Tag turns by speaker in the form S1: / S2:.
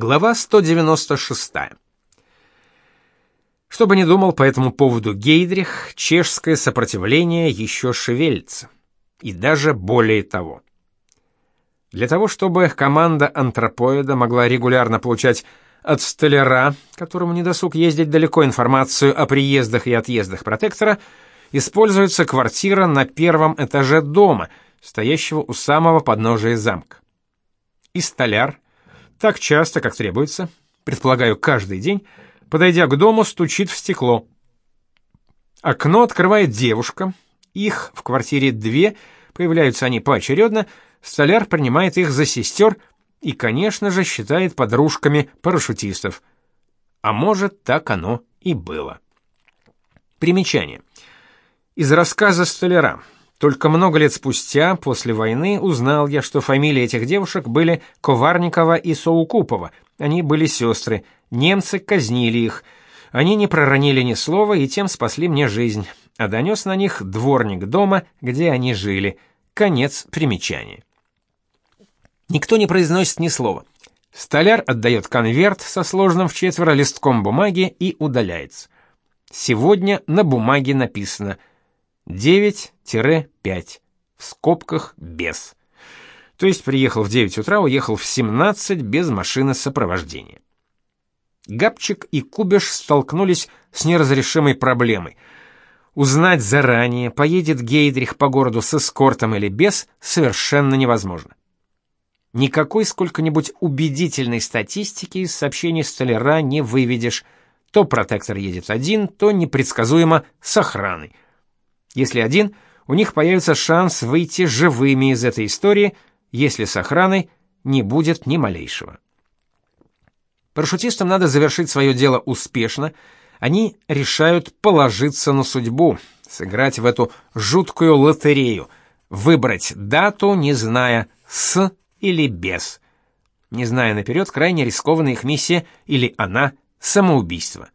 S1: Глава 196. Что бы ни думал по этому поводу Гейдрих, чешское сопротивление еще шевелится. И даже более того. Для того, чтобы команда антропоида могла регулярно получать от столяра, которому не досуг ездить далеко, информацию о приездах и отъездах протектора, используется квартира на первом этаже дома, стоящего у самого подножия замка. И столяр — так часто, как требуется, предполагаю, каждый день, подойдя к дому, стучит в стекло. Окно открывает девушка, их в квартире две, появляются они поочередно, столяр принимает их за сестер и, конечно же, считает подружками парашютистов. А может, так оно и было. Примечание. Из рассказа столяра. Только много лет спустя, после войны, узнал я, что фамилии этих девушек были Коварникова и Соукупова. Они были сестры. Немцы казнили их. Они не проронили ни слова и тем спасли мне жизнь. А донес на них дворник дома, где они жили. Конец примечания. Никто не произносит ни слова. Столяр отдает конверт со сложным в четверо листком бумаги и удаляется. Сегодня на бумаге написано 9-5, в скобках без. То есть приехал в 9 утра, уехал в 17 без машины сопровождения. Габчик и Кубиш столкнулись с неразрешимой проблемой. Узнать заранее, поедет Гейдрих по городу с эскортом или без, совершенно невозможно. Никакой сколько-нибудь убедительной статистики из сообщений столяра не выведешь. То протектор едет один, то непредсказуемо с охраной. Если один, у них появится шанс выйти живыми из этой истории, если с охраной не будет ни малейшего. Парашютистам надо завершить свое дело успешно. Они решают положиться на судьбу, сыграть в эту жуткую лотерею, выбрать дату, не зная с или без. Не зная наперед, крайне рискованная их миссия или она самоубийство.